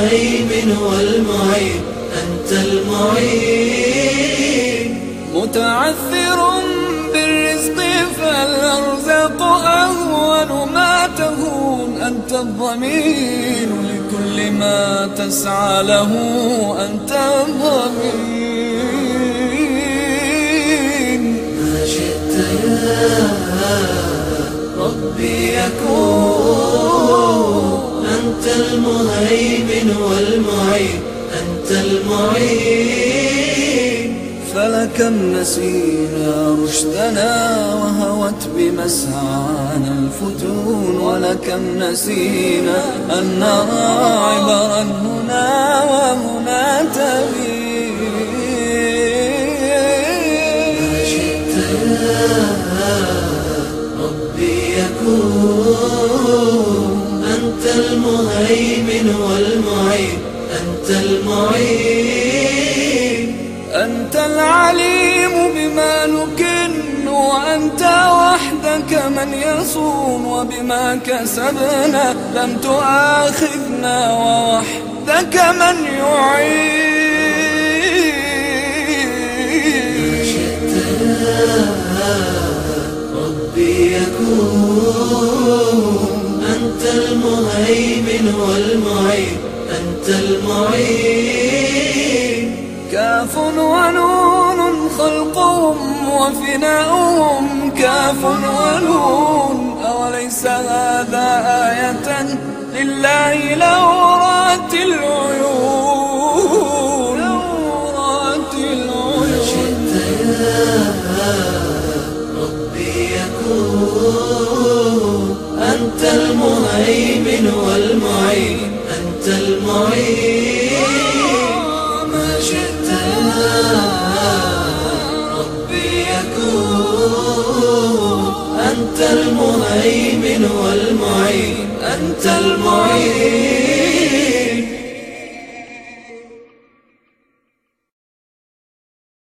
المهيمن والمعين أنت المعين. متعثر بالرزق فالأرزاق أهون ما تهون أنت الضمين لكل ما تسعى له أنت الضمين ما شئت يا ربي يكون. أنت المهيمن والمعين أنت المعين. فلكم نسينا رشدنا وهوت بمسعانا الفتون ولكم نسينا أن نرى عبرا هنا وهنا ما شئت يا ربي يكون المهيمن والمعين أنت المعين. أنت العليم بما نكن وأنت وحدك من يصون وبما كسبنا لم تؤاخذنا ووحدك من يعين. أنت المعين. كاف ونون خلقهم وفناؤهم كاف ونون أوليس هذا آية؟ لله لو رأت العيون. المهيمن والمعين أنت المعين.